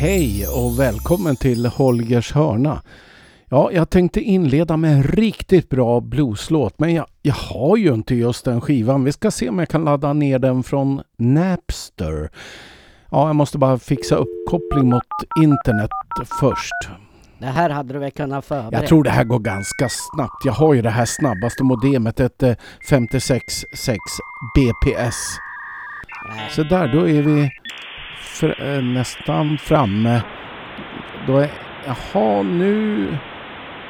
Hej och välkommen till Holgers hörna. Ja, jag tänkte inleda med en riktigt bra blueslåt men jag, jag har ju inte just den skivan. Vi ska se om jag kan ladda ner den från Napster. Ja, jag måste bara fixa uppkoppling mot internet först. Det här hade du väl kunnat förbereda? Jag tror det här går ganska snabbt. Jag har ju det här snabbaste modemet, ett 566 BPS. Så där, då är vi för, äh, nästan framme. Då är, jaha, nu...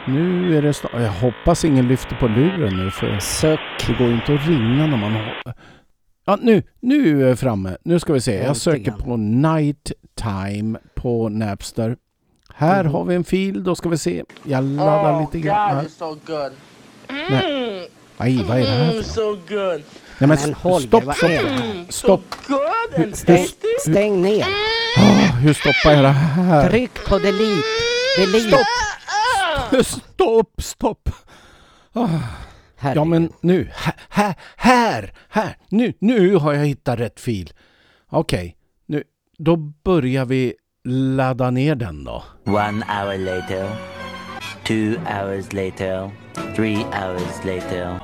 Nu är det snart... Jag hoppas ingen lyfter på luren nu för Suck. det går inte att ringa när man har... Ja, nu, nu är jag framme. Nu ska vi se. Jag söker på Night Time på Napster. Här Mhm. har vi en fil. Då ska vi se. Jag laddar oh, lite grann. God, it's so good. Nej. Aj, vad är det här Mm, för so good. Nej men Men Holger, stopp, vad stopp, är det här? stopp. Stäng, stäng ner. Ah, hur stoppar jag det här? Tryck på delete. Delete. Stopp! Stopp, stopp! Ah. Ja men nu, här, här, här, här, nu, nu har jag hittat rätt fil. Okej, nu, då börjar vi ladda ner den då. One hour later, two hours later, three hours later,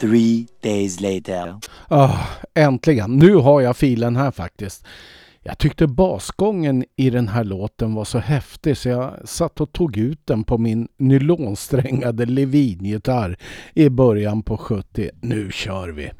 three days later. Oh, äntligen, nu har jag filen här faktiskt. Jag tyckte basgången i den här låten var så häftig så jag satt och tog ut den på min nylonsträngade Levin-gitarr i början på 70. Nu kör vi!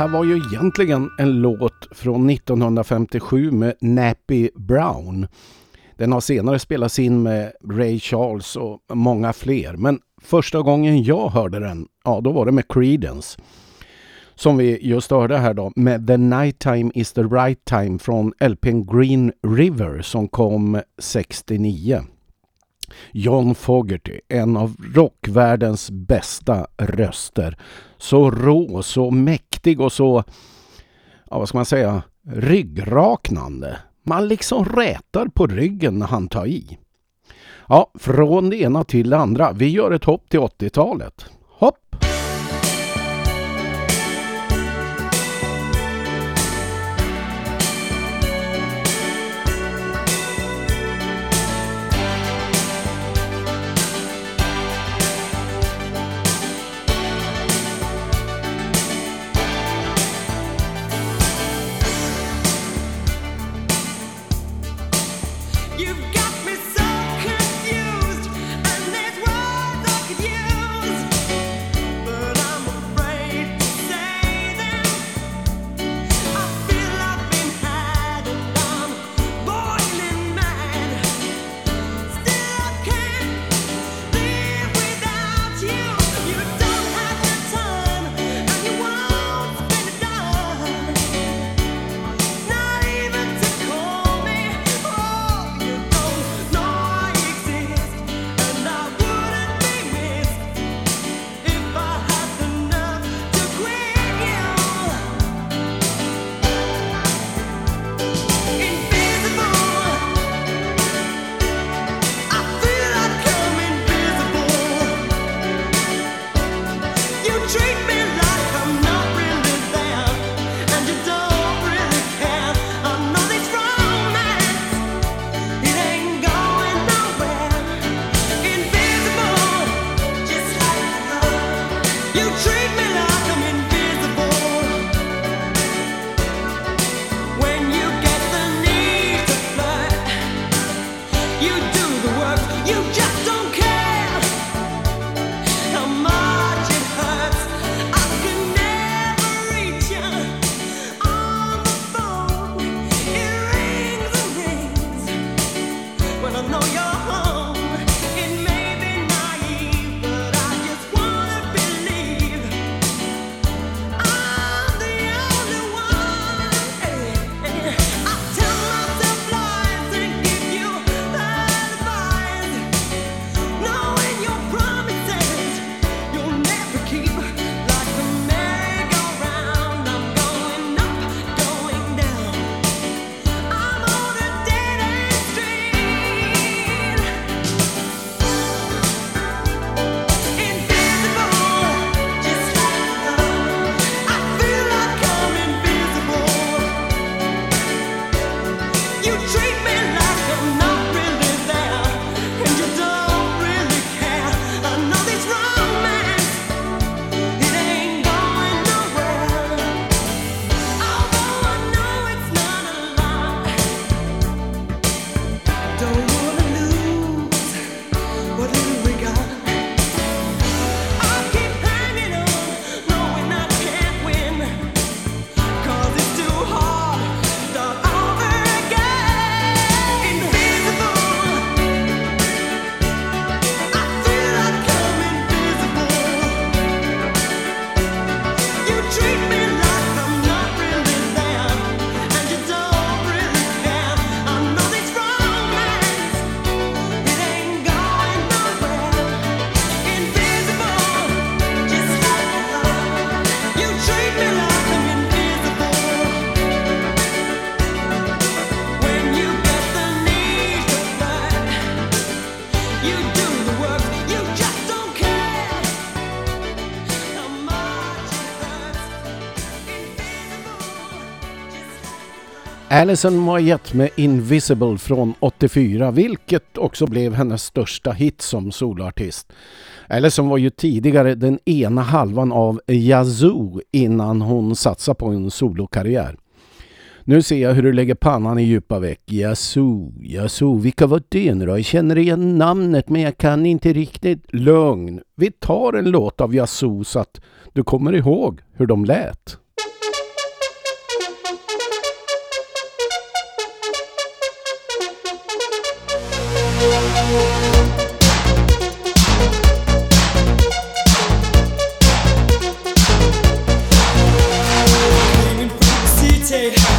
här var ju egentligen en låt från 1957 med Nappy Brown. Den har senare spelats in med Ray Charles och många fler. Men första gången jag hörde den, ja då var det med Creedence. Som vi just hörde här då med The Night Time Is The Right Time från LPn Green River som kom 69. John Fogerty, en av rockvärldens bästa röster. Så rå, så mäktig och så, ja, vad ska man säga, ryggraknande. Man liksom rätar på ryggen när han tar i. Ja, från det ena till det andra. Vi gör ett hopp till 80-talet. Hopp! Allison har gett med Invisible från 84 vilket också blev hennes största hit som soloartist. som var ju tidigare den ena halvan av Yazoo innan hon satsade på en solokarriär. Nu ser jag hur du lägger pannan i djupa veck. Yazoo, Yazoo, vilka var det nu då? Jag känner igen namnet men jag kan inte riktigt. Lugn, vi tar en låt av Yazoo så att du kommer ihåg hur de lät. Take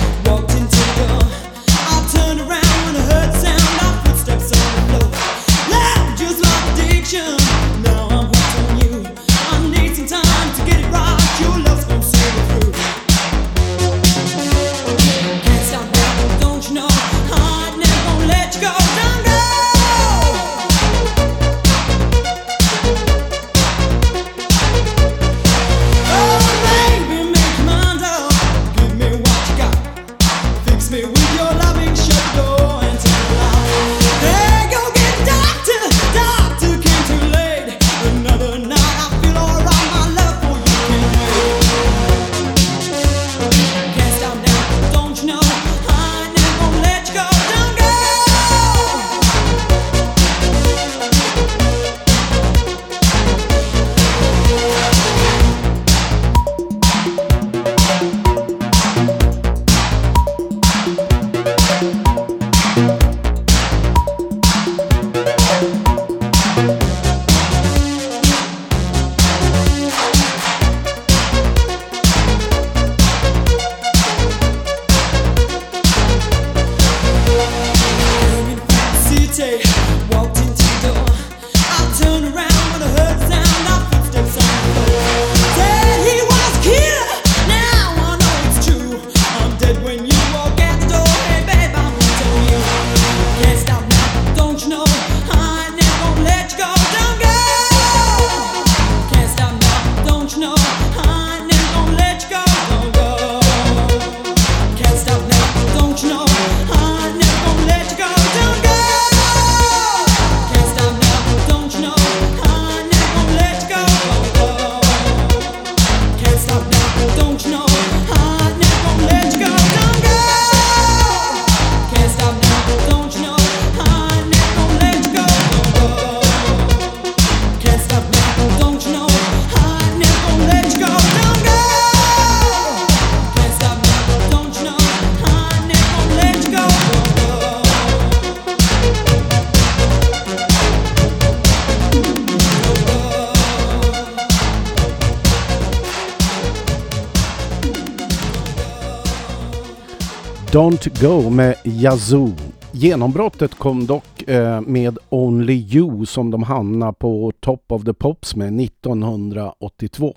Don't Go med Yazoo. Genombrottet kom dock eh, med Only You som de hamnade på Top of the Pops med 1982.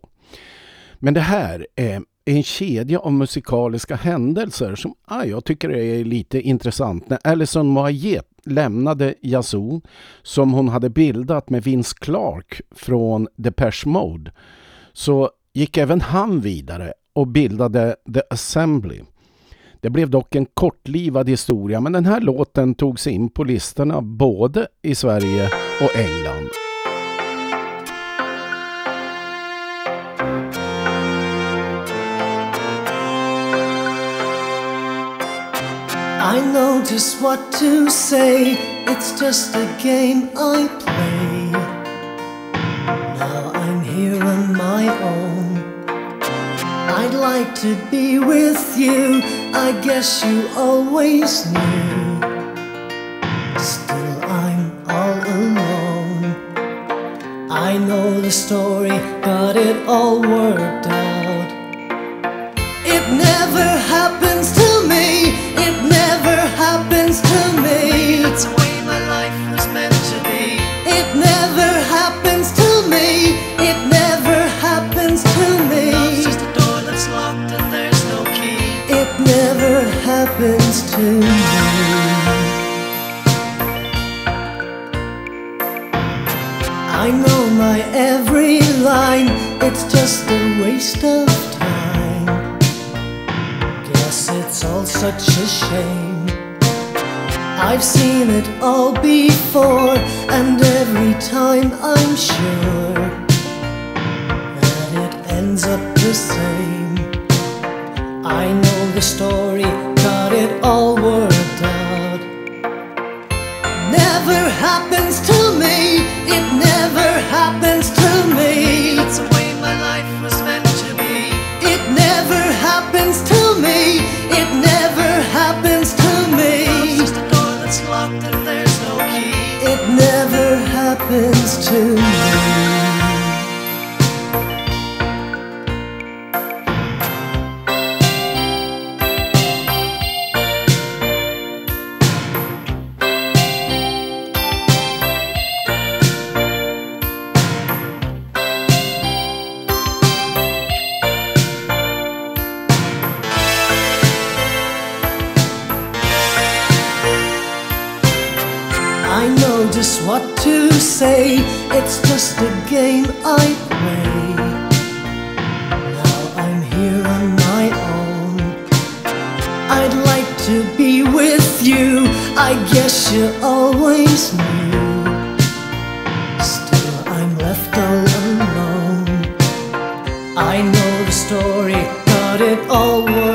Men det här är en kedja av musikaliska händelser som ah, jag tycker är lite intressant. När Alison Moyet lämnade Yazoo som hon hade bildat med Vince Clark från Depeche Mode så gick även han vidare och bildade The Assembly. Det blev dock en kortlivad historia men den här låten tog sig in på listorna både i Sverige och England. I know just what to say. It's just a game I play. Now I'm here on my own. I'd like to be with you. I guess you always knew. Still, I'm all alone. I know the story, got it all worked out. Waste of time. Guess it's all such a shame. I've seen it all before, and every time I'm sure that it ends up the same. I know the story, got it all worked out never happens to me. It never happens happens to me. I know just what to say. It's just a game I play. Now I'm here on my own. I'd like to be with you. I guess you always knew. Still, I'm left all alone. I know the story, got it all worked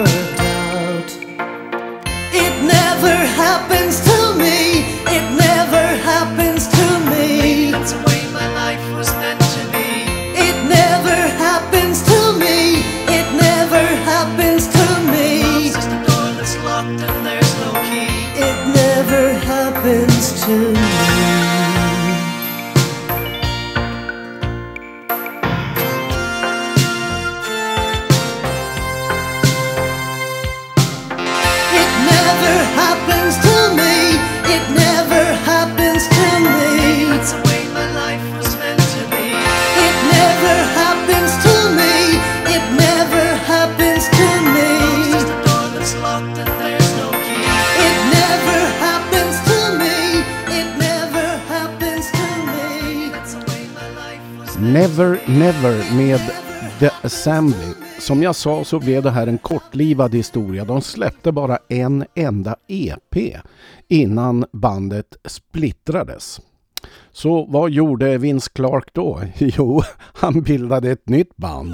Never Never med The Assembly. Som jag sa så blev det här en kortlivad historia. De släppte bara en enda EP innan bandet splittrades. Så vad gjorde Vince Clark då? Jo, han bildade ett nytt band.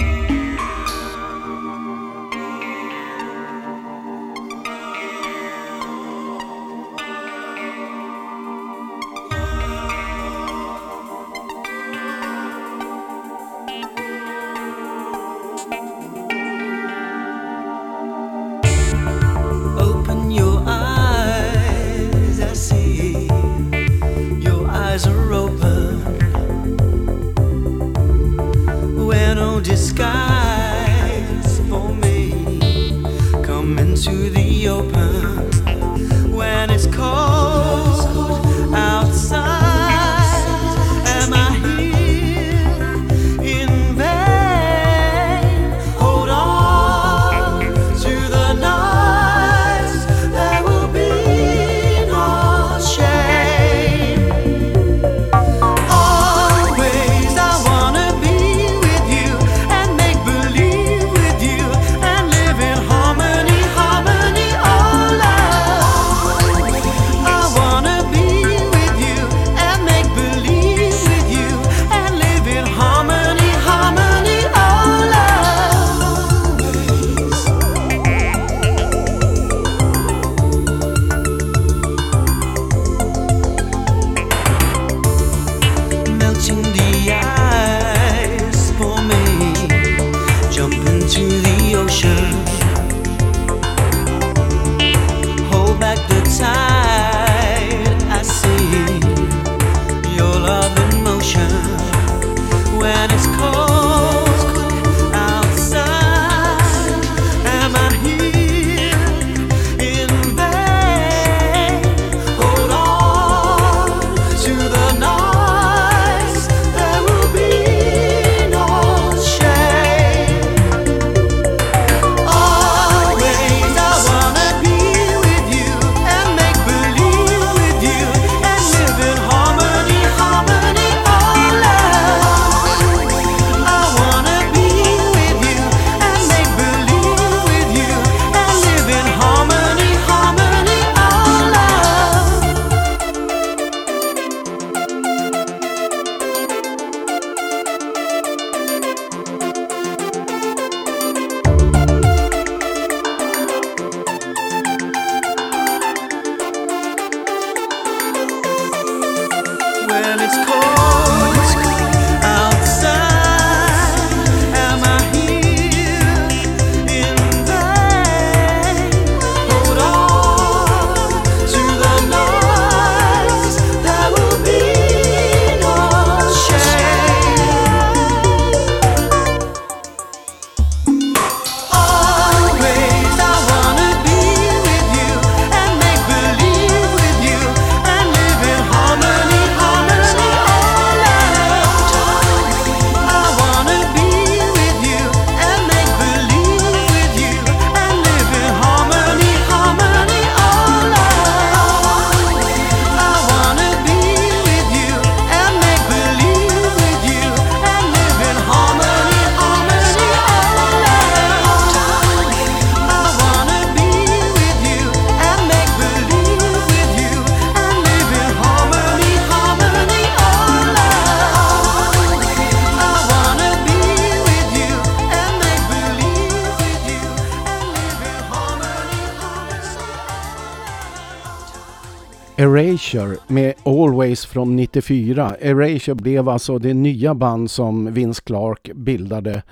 Erasure med Always från 94. Erasure blev alltså det nya band som Vince Clark bildade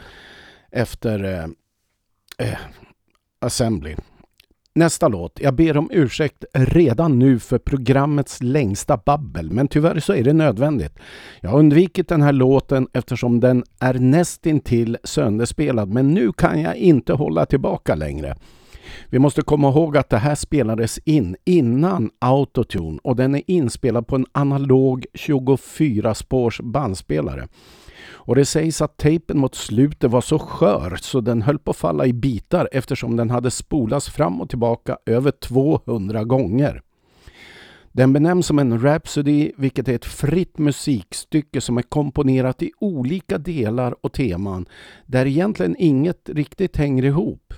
efter eh, eh, Assembly. Nästa låt. Jag ber om ursäkt redan nu för programmets längsta babbel, men tyvärr så är det nödvändigt. Jag har undvikit den här låten eftersom den är nästintill sönderspelad, men nu kan jag inte hålla tillbaka längre. Vi måste komma ihåg att det här spelades in innan Autotune och den är inspelad på en analog 24-spårs bandspelare. Och det sägs att tejpen mot slutet var så skör så den höll på att falla i bitar eftersom den hade spolats fram och tillbaka över 200 gånger. Den benämns som en Rhapsody, vilket är ett fritt musikstycke som är komponerat i olika delar och teman, där egentligen inget riktigt hänger ihop.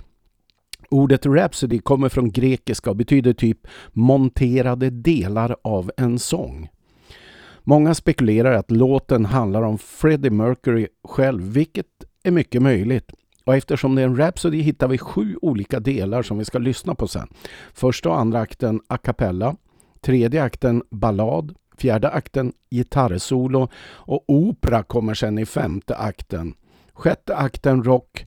Ordet Rhapsody kommer från grekiska och betyder typ monterade delar av en sång. Många spekulerar att låten handlar om Freddie Mercury själv, vilket är mycket möjligt. Och eftersom det är en Rhapsody hittar vi sju olika delar som vi ska lyssna på sen. Första och andra akten a cappella, tredje akten ballad, fjärde akten gitarrsolo och opera kommer sen i femte akten. Sjätte akten rock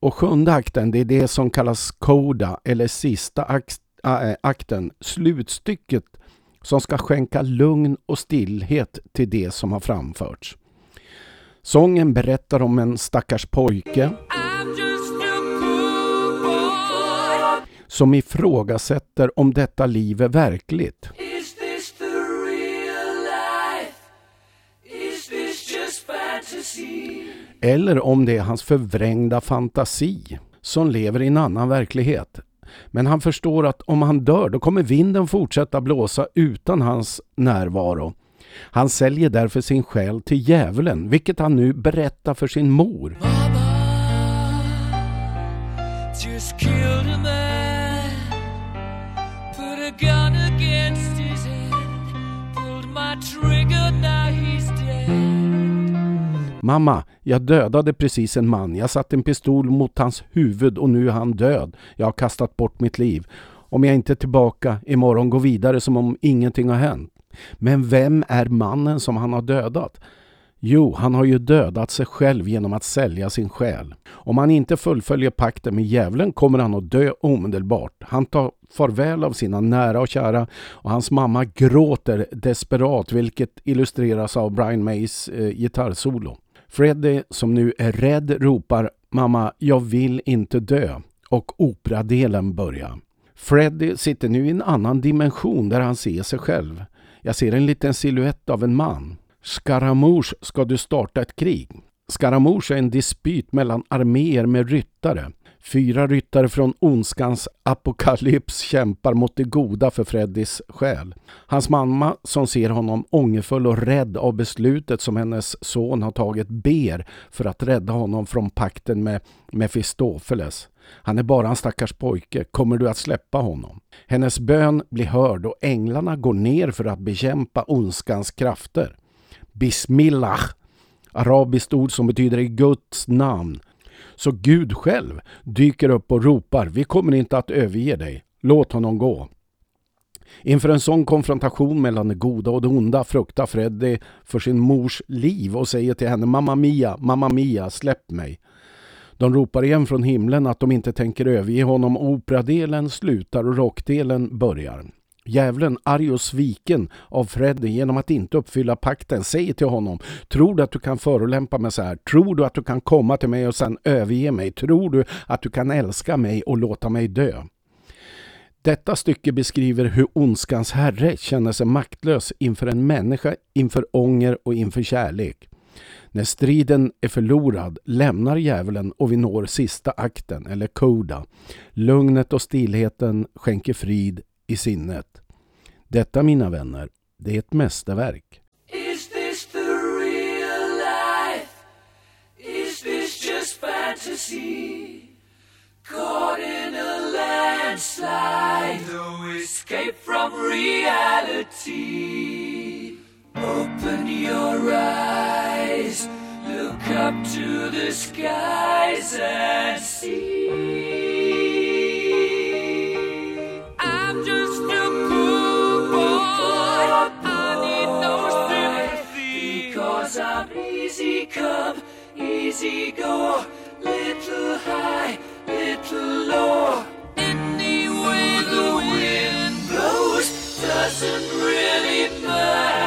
och sjunde akten det är det som kallas coda eller sista akt, äh, akten, slutstycket som ska skänka lugn och stillhet till det som har framförts. Sången berättar om en stackars pojke som ifrågasätter om detta liv är verkligt. Is eller om det är hans förvrängda fantasi som lever i en annan verklighet. Men han förstår att om han dör då kommer vinden fortsätta blåsa utan hans närvaro. Han säljer därför sin själ till djävulen, vilket han nu berättar för sin mor. Just Mamma, jag dödade precis en man. Jag satte en pistol mot hans huvud och nu är han död. Jag har kastat bort mitt liv. Om jag inte är tillbaka imorgon går vidare som om ingenting har hänt. Men vem är mannen som han har dödat? Jo, han har ju dödat sig själv genom att sälja sin själ. Om han inte fullföljer pakten med djävulen kommer han att dö omedelbart. Han tar farväl av sina nära och kära och hans mamma gråter desperat vilket illustreras av Brian Mays eh, gitarrsolo. Freddy, som nu är rädd, ropar Mamma, jag vill inte dö och operadelen börjar. Freddy sitter nu i en annan dimension där han ser sig själv. Jag ser en liten siluett av en man. Scaramouche, ska du starta ett krig? Scaramouche är en dispyt mellan arméer med ryttare. Fyra ryttare från ondskans apokalyps kämpar mot det goda för Freddys själ. Hans mamma som ser honom ångerfull och rädd av beslutet som hennes son har tagit ber för att rädda honom från pakten med Mefistofeles. Han är bara en stackars pojke. Kommer du att släppa honom? Hennes bön blir hörd och änglarna går ner för att bekämpa ondskans krafter. Bismillah, arabiskt ord som betyder i Guds namn. Så Gud själv dyker upp och ropar, vi kommer inte att överge dig. Låt honom gå. Inför en sån konfrontation mellan det goda och det onda fruktar Freddy för sin mors liv och säger till henne Mamma Mia, Mamma Mia, släpp mig. De ropar igen från himlen att de inte tänker överge honom. Operadelen slutar och rockdelen börjar. Djävulen, arg och sviken av Freddy genom att inte uppfylla pakten, säger till honom Tror du att du kan förolämpa mig så här? Tror du att du kan komma till mig och sen överge mig? Tror du att du kan älska mig och låta mig dö? Detta stycke beskriver hur ondskans herre känner sig maktlös inför en människa, inför ånger och inför kärlek. När striden är förlorad lämnar djävulen och vi når sista akten, eller koda. Lugnet och stillheten skänker frid i sinnet. Detta, mina vänner, det är ett mästerverk. Is this the real life? Is this just fantasy? Caught in a landslide, no escape from reality. Open your eyes, look up to the skies and see. I'm just easy come, easy go. Little high, little low. Any way the wind blows doesn't really matter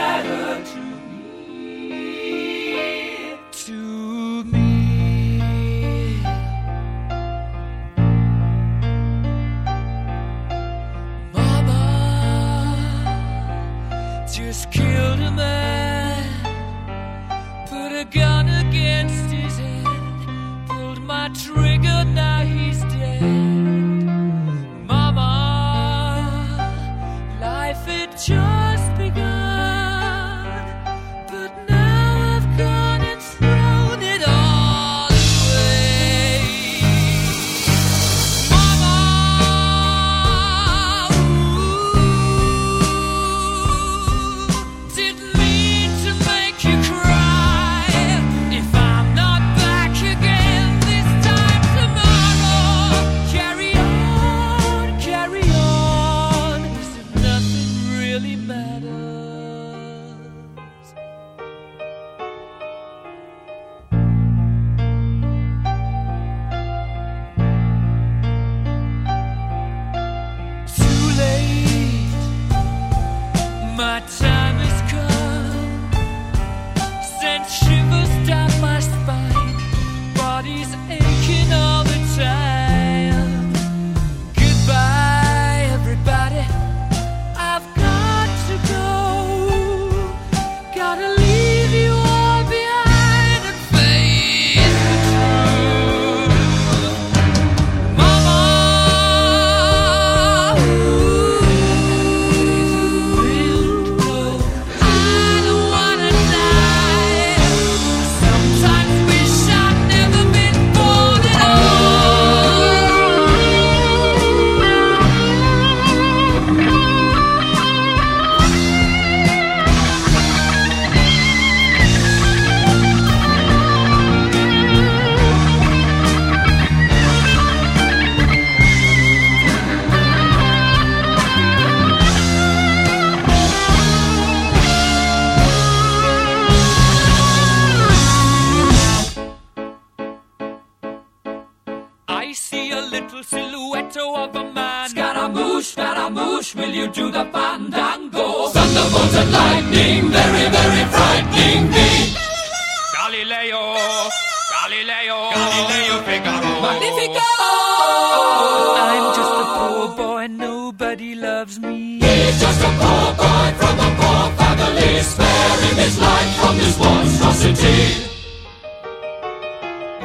just a poor boy from a poor family, sparing his life from this monstrosity.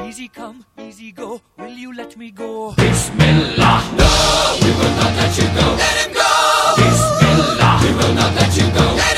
Easy come, easy go, will you let me go? Bismillah, no, we will not let you go. Let him go! Bismillah, we will not let you go. Let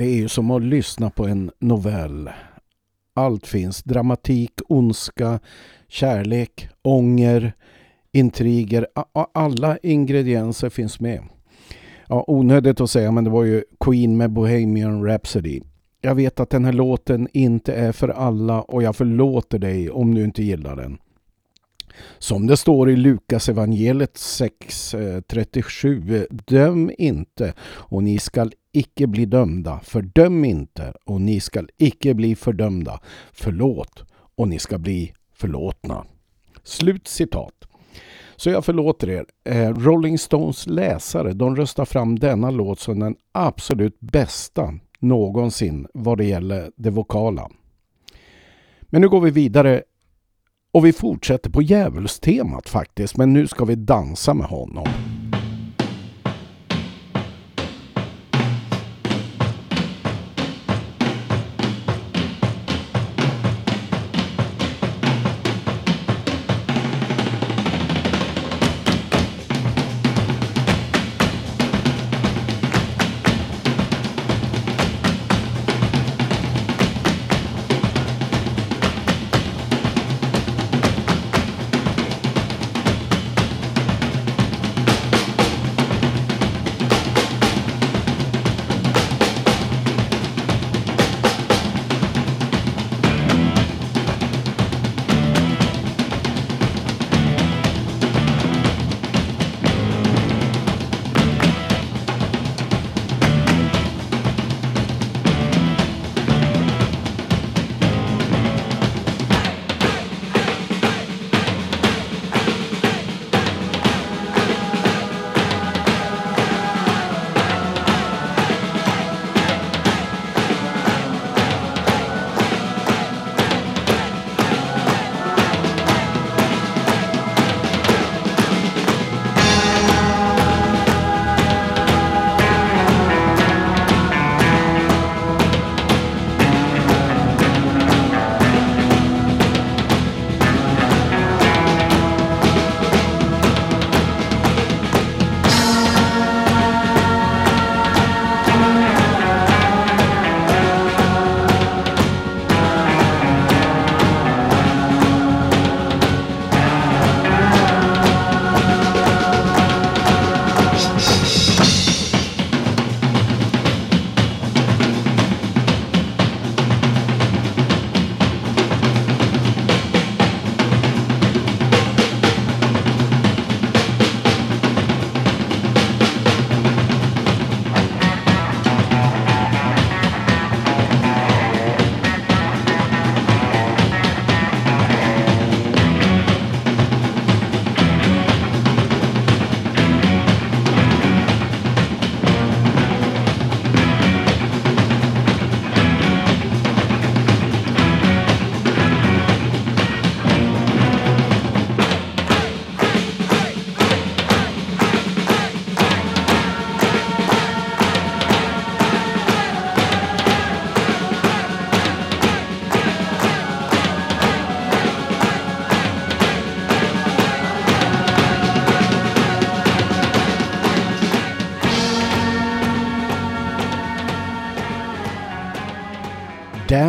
Det är ju som att lyssna på en novell. Allt finns. Dramatik, ondska, kärlek, ånger, intriger. Alla ingredienser finns med. Ja, onödigt att säga, men det var ju Queen med Bohemian Rhapsody. Jag vet att den här låten inte är för alla och jag förlåter dig om du inte gillar den. Som det står i Lukas evangeliet 6.37 eh, Döm inte och ni skall icke bli dömda. Fördöm inte och ni skall icke bli fördömda. Förlåt och ni ska bli förlåtna. Slut citat. Så jag förlåter er. Eh, Rolling Stones läsare de röstar fram denna låt som den absolut bästa någonsin vad det gäller det vokala. Men nu går vi vidare och vi fortsätter på djävulstemat faktiskt, men nu ska vi dansa med honom.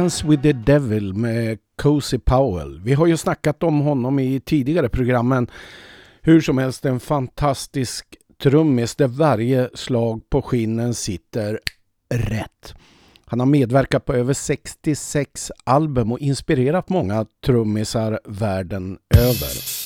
Dance with the Devil med Cozy Powell. Vi har ju snackat om honom i tidigare programmen. Hur som helst en fantastisk trummis där varje slag på skinnen sitter rätt. Han har medverkat på över 66 album och inspirerat många trummisar världen över.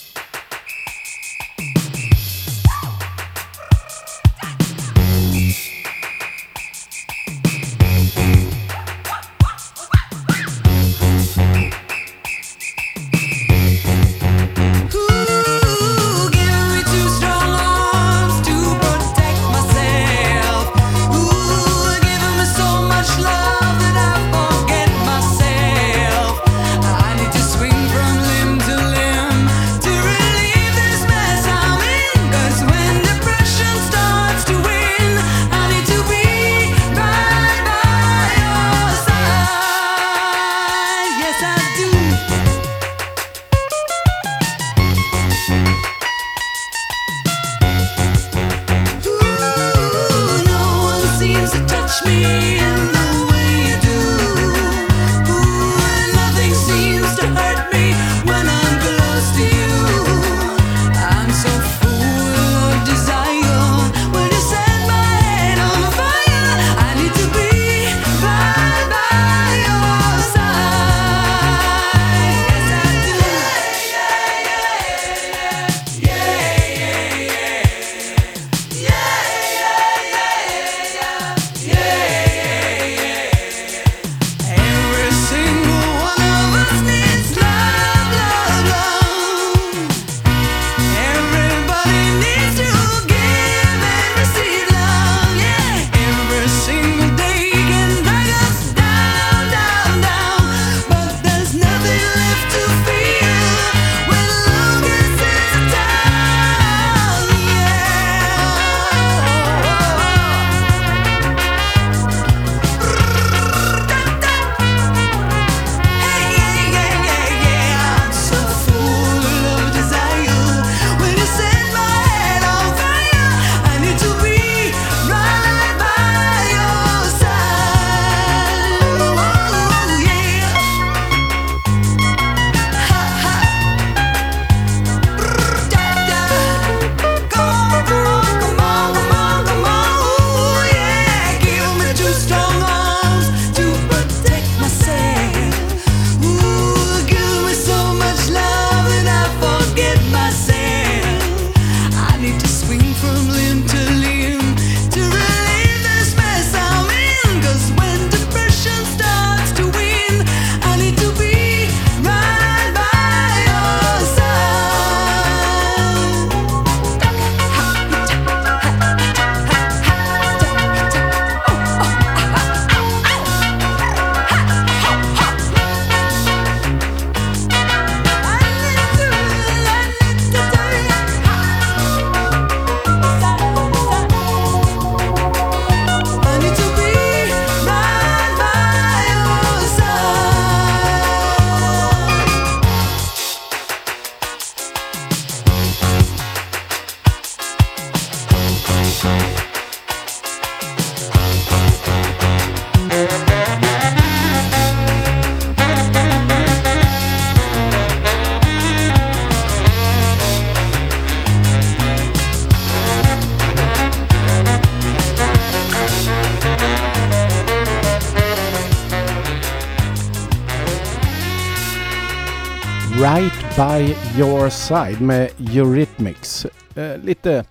Right By Your Side med Eurythmics. Eh, lite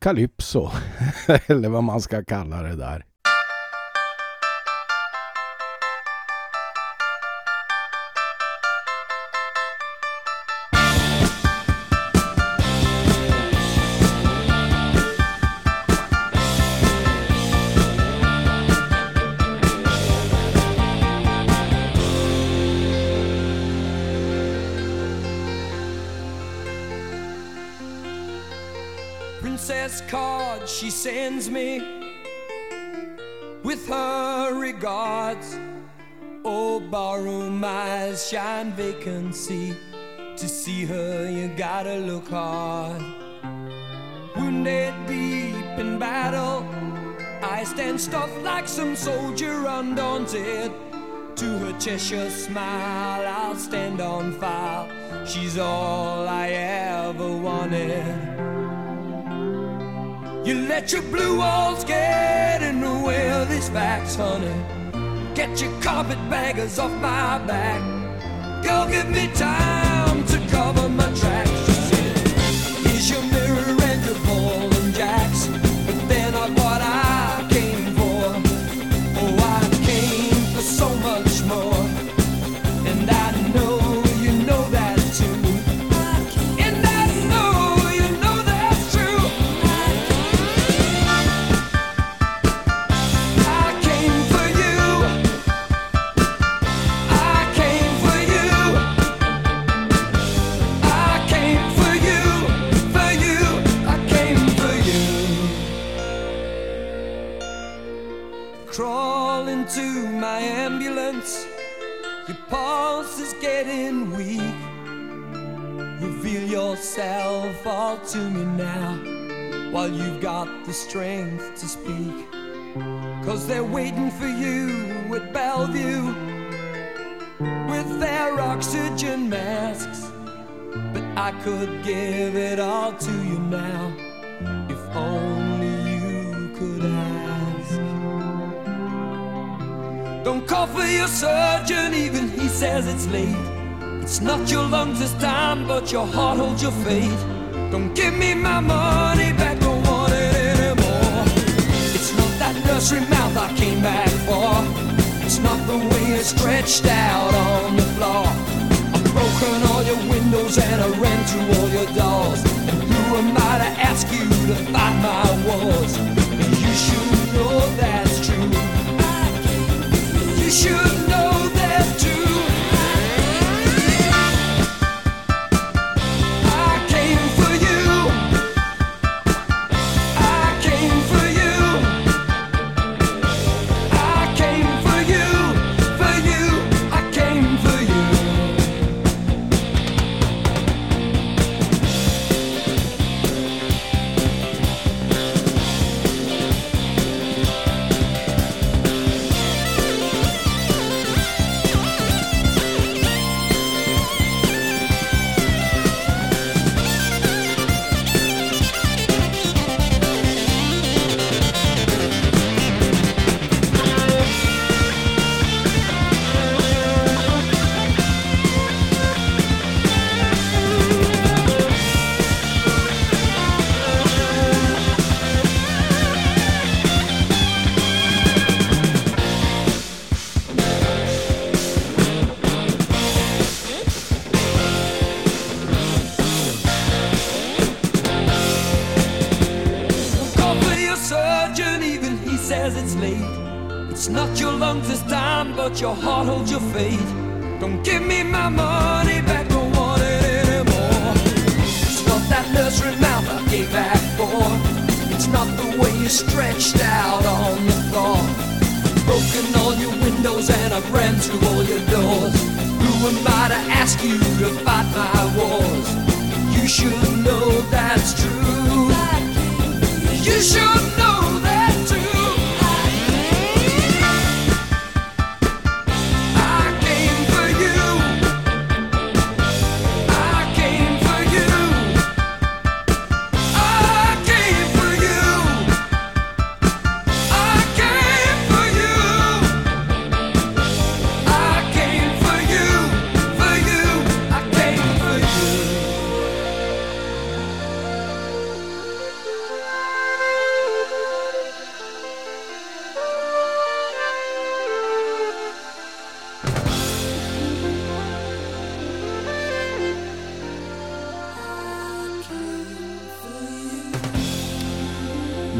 calypso, eller vad man ska kalla det där. me with her regards. Oh, barroom eyes shine vacancy. To see her, you gotta look hard. Wounded deep in battle, I stand stuffed like some soldier undaunted. To her Cheshire smile, I'll stand on fire. She's all I ever wanted. You let your blue walls get in the way of these facts, honey. Get your carpetbaggers off my back. Go give me time to cover my tracks. The strength to speak. Cause they're waiting for you at Bellevue with their oxygen masks. But I could give it all to you now if only you could ask. Don't call for your surgeon, even he says it's late. It's not your lungs this time, but your heart holds your fate. Don't give me my money back, nursery mouth I came back for. It's not the way it's stretched out on the floor. I've broken all your windows and I ran through all your doors. And who am I to ask you to fight my wars? You should know that's true. You should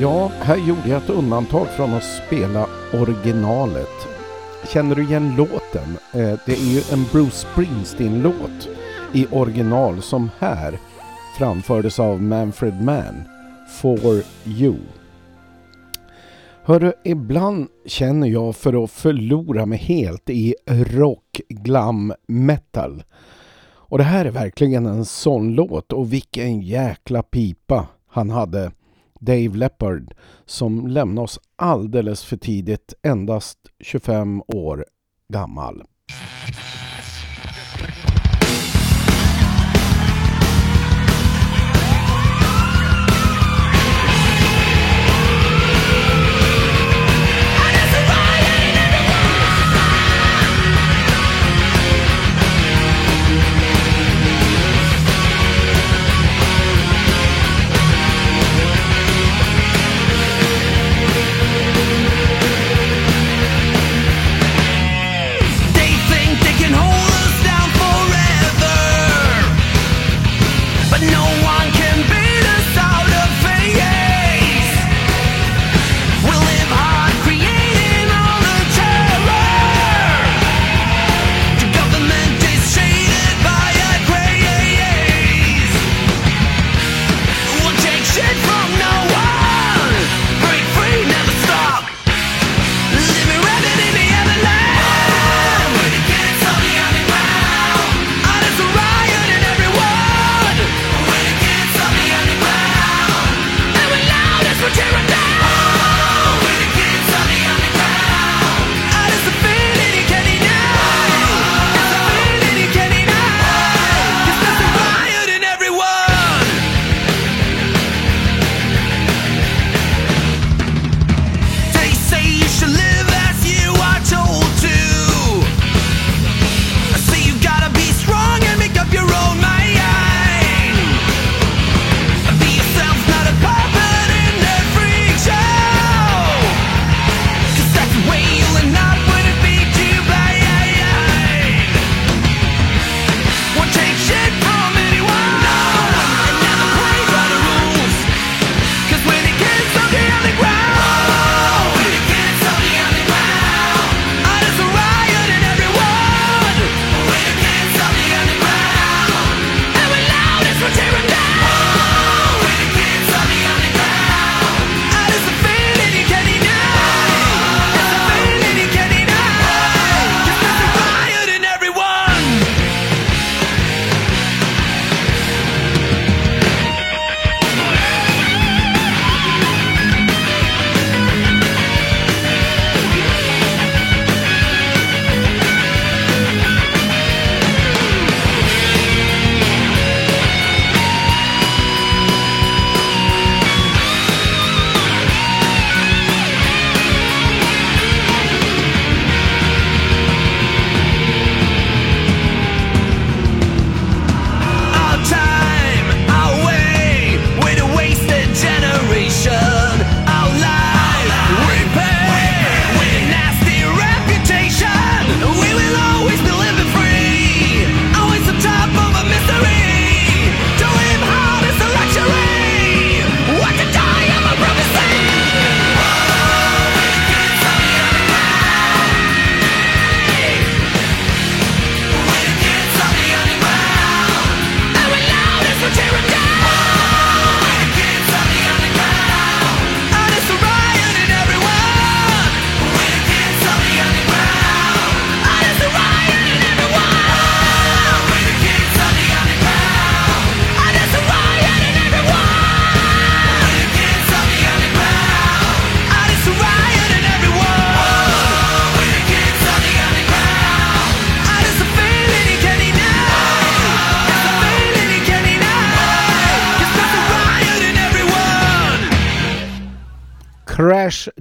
Ja, här gjorde jag ett undantag från att spela originalet. Känner du igen låten? Eh, det är ju en Bruce Springsteen-låt i original som här framfördes av Manfred Mann, For You. Hörru, ibland känner jag för att förlora mig helt i rock, glam, metal. Och det här är verkligen en sån låt och vilken jäkla pipa han hade, Dave Leppard som lämnade oss alldeles för tidigt, endast 25 år gammal.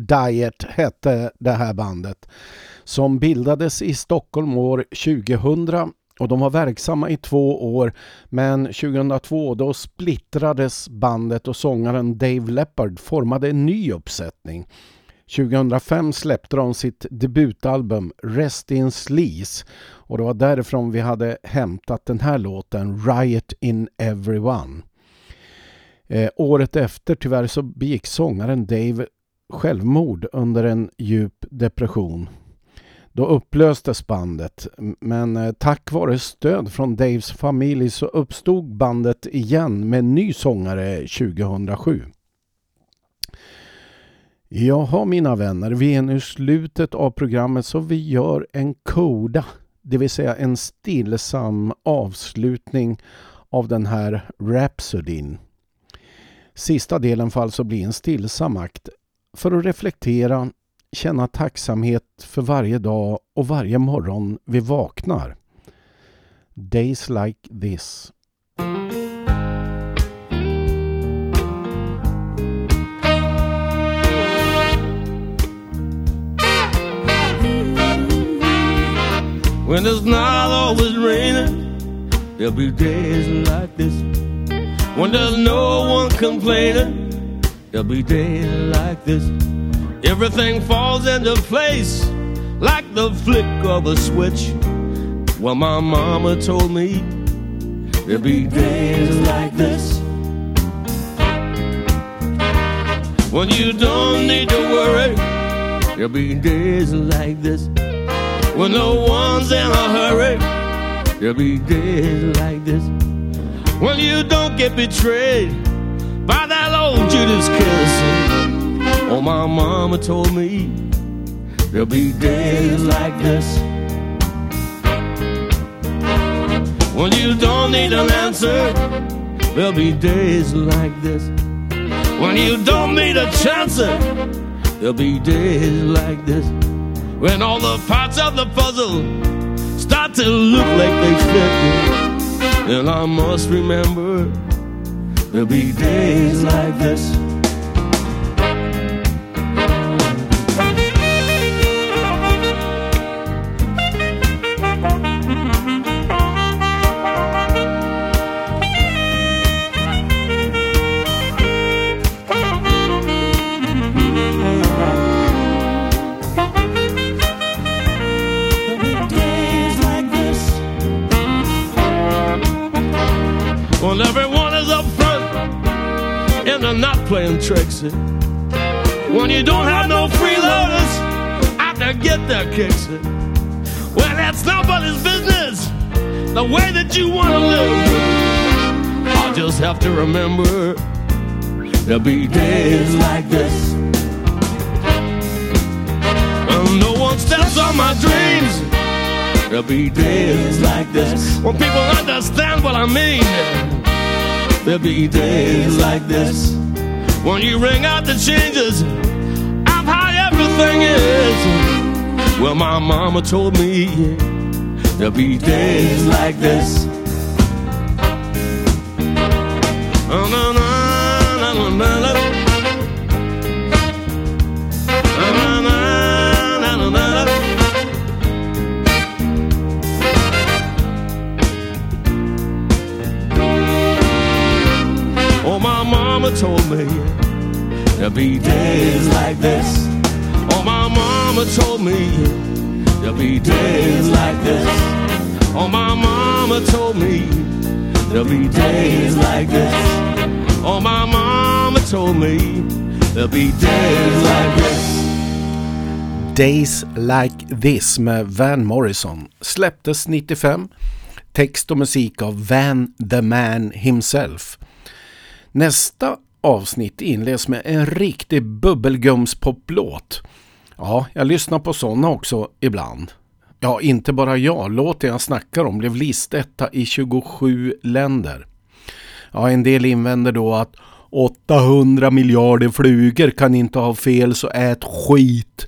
Diet hette det här bandet som bildades i Stockholm år 2000 och de var verksamma i två år men 2002 då splittrades bandet och sångaren Dave Leppard formade en ny uppsättning. 2005 släppte de sitt debutalbum Rest in Sleaze och det var därifrån vi hade hämtat den här låten Riot in Everyone. Eh, året efter tyvärr så begick sångaren Dave självmord under en djup depression. Då upplöstes bandet, men eh, tack vare stöd från Daves familj så uppstod bandet igen med ny sångare 2007. Jaha mina vänner, vi är nu slutet av programmet så vi gör en koda, det vill säga en stillsam avslutning av den här Rhapsodyn. Sista delen får alltså bli en stillsam akt för att reflektera, känna tacksamhet för varje dag och varje morgon vi vaknar. Days like this. When it's not always raining There'll be days like this When there's no one complaining there'll be days like this. Everything falls into place like the flick of a switch. Well, my mama told me there'll be days like this. When you don't need to worry, there'll be days like this. When no one's in a hurry, there'll be days like this. When you don't get betrayed by that my mama told me there'll be days like this. When you don't need an answer, there'll be days like this. When you don't need a chance, there'll be days like this. When all the parts of the puzzle start to look like they fit, then I must remember there'll be days like this. Playing tricks. When you don't have no freeloaders out to get their kicks. Well, that's nobody's business. The way that you want to live. I'll just have to remember there'll be days like this. And no one steps on my dreams. There'll be days like this when people understand what I mean. There'll be days like this when you ring out the changes of how everything is. Well, my mama told me there'll be days like this. Days Like This med Van Morrison släpptes 95. Text och musik av Van the Man himself. Nästa avsnitt inleds med en riktig bubbelgumspoplåt. Ja, jag lyssnar på sådana också ibland. Ja, inte bara jag. Låten jag snackar om blev listetta i 27 länder. Ja, en del invänder då att 800 miljarder flugor kan inte ha fel så ät skit.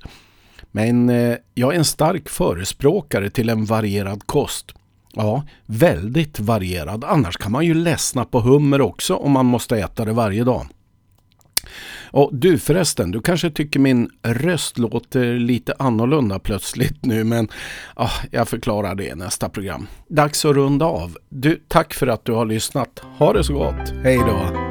Men eh, jag är en stark förespråkare till en varierad kost. Ja, väldigt varierad. Annars kan man ju ledsna på hummer också om man måste äta det varje dag. Och du förresten, du kanske tycker min röst låter lite annorlunda plötsligt nu men ah, jag förklarar det i nästa program. Dags att runda av. Du, tack för att du har lyssnat. Ha det så gott. Hej då!